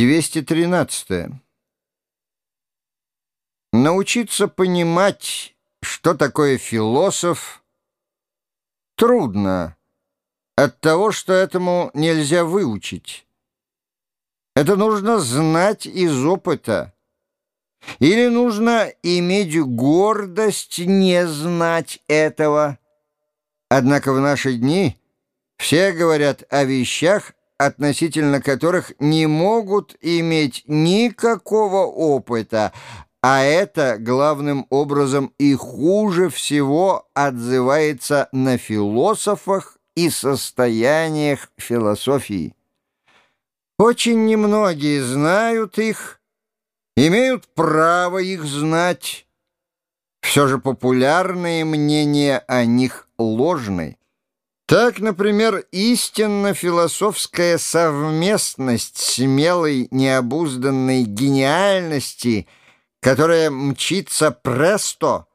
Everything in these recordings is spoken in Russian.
213. Научиться понимать, что такое философ, трудно от того, что этому нельзя выучить. Это нужно знать из опыта. Или нужно иметь гордость не знать этого. Однако в наши дни все говорят о вещах, относительно которых не могут иметь никакого опыта, а это главным образом и хуже всего отзывается на философах и состояниях философии. Очень немногие знают их, имеют право их знать. Все же популярные мнения о них ложны. Так, например, истинно философская совместность смелой необузданной гениальности, которая мчится престо,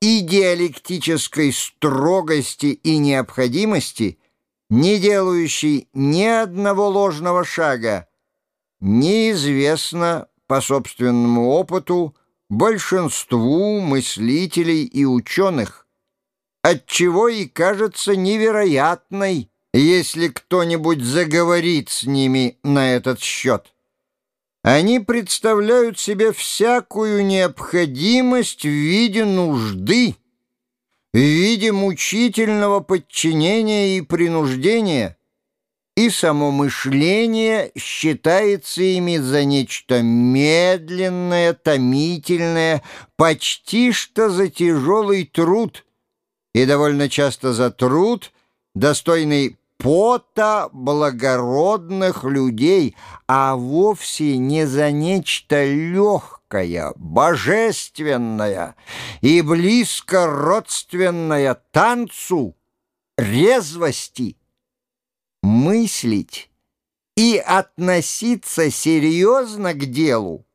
и диалектической строгости и необходимости, не делающей ни одного ложного шага, неизвестно по собственному опыту большинству мыслителей и ученых, отчего и кажется невероятной, если кто-нибудь заговорит с ними на этот счет. Они представляют себе всякую необходимость в виде нужды, в виде мучительного подчинения и принуждения, и само мышление считается ими за нечто медленное, томительное, почти что за тяжелый труд — и довольно часто за труд, достойный пота благородных людей, а вовсе не за нечто легкое, божественное и близко родственное танцу, резвости, мыслить и относиться серьезно к делу,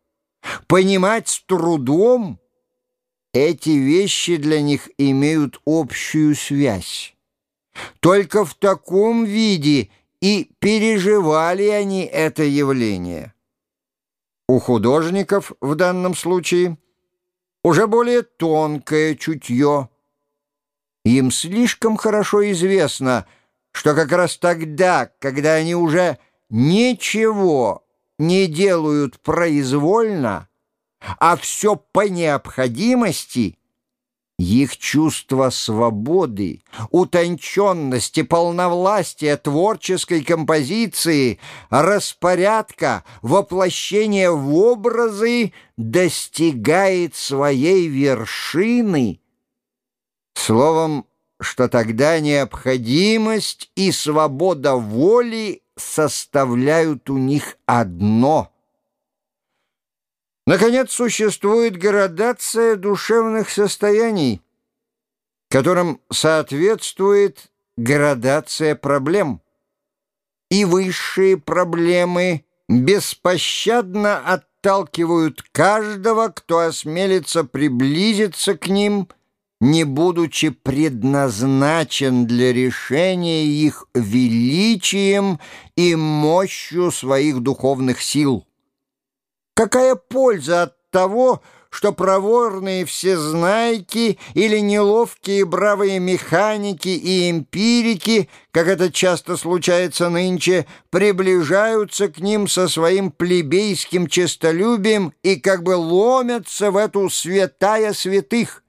понимать с трудом — эти вещи для них имеют общую связь. Только в таком виде и переживали они это явление. У художников в данном случае уже более тонкое чутье. Им слишком хорошо известно, что как раз тогда, когда они уже ничего не делают произвольно, а все по необходимости, их чувство свободы, утонченности, полновластия, творческой композиции, распорядка, воплощения в образы достигает своей вершины. Словом, что тогда необходимость и свобода воли составляют у них одно — Наконец, существует градация душевных состояний, которым соответствует градация проблем. И высшие проблемы беспощадно отталкивают каждого, кто осмелится приблизиться к ним, не будучи предназначен для решения их величием и мощью своих духовных сил. Какая польза от того, что проворные всезнайки или неловкие бравые механики и эмпирики, как это часто случается нынче, приближаются к ним со своим плебейским честолюбием и как бы ломятся в эту святая святых.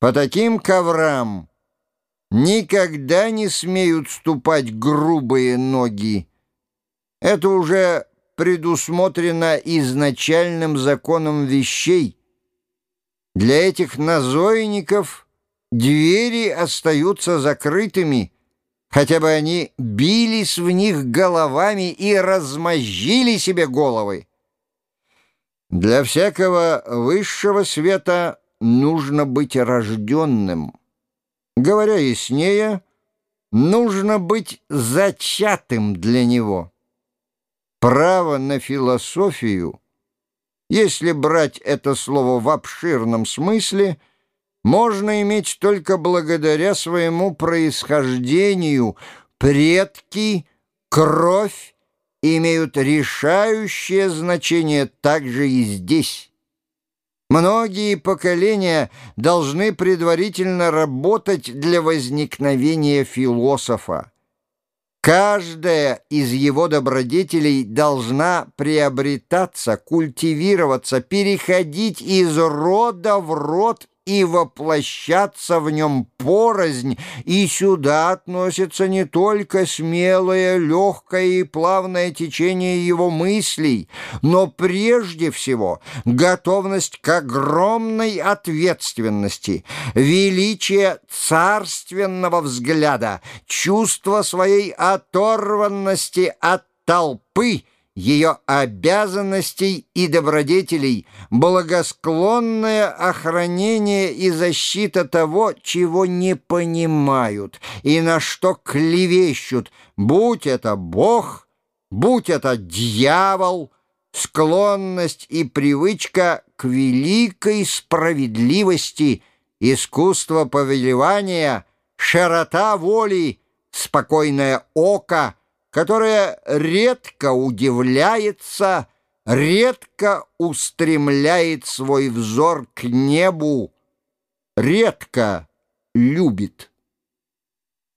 По таким коврам никогда не смеют ступать грубые ноги. Это уже предусмотрено изначальным законом вещей. Для этих назойников двери остаются закрытыми, хотя бы они бились в них головами и размозжили себе головы. Для всякого высшего света нужно быть рожденным. Говоря яснее, нужно быть зачатым для него. Право на философию, если брать это слово в обширном смысле, можно иметь только благодаря своему происхождению, предки, кровь имеют решающее значение также и здесь. Многие поколения должны предварительно работать для возникновения философа. Каждая из его добродетелей должна приобретаться, культивироваться, переходить из рода в род и воплощаться в нем порознь, и сюда относится не только смелое, легкое и плавное течение его мыслей, но прежде всего готовность к огромной ответственности, величие царственного взгляда, чувство своей оторванности от толпы — ее обязанностей и добродетелей, благосклонное охранение и защита того, чего не понимают и на что клевещут, будь это Бог, будь это дьявол, склонность и привычка к великой справедливости, искусство повелевания, широта воли, спокойное око — которая редко удивляется, редко устремляет свой взор к небу, редко любит.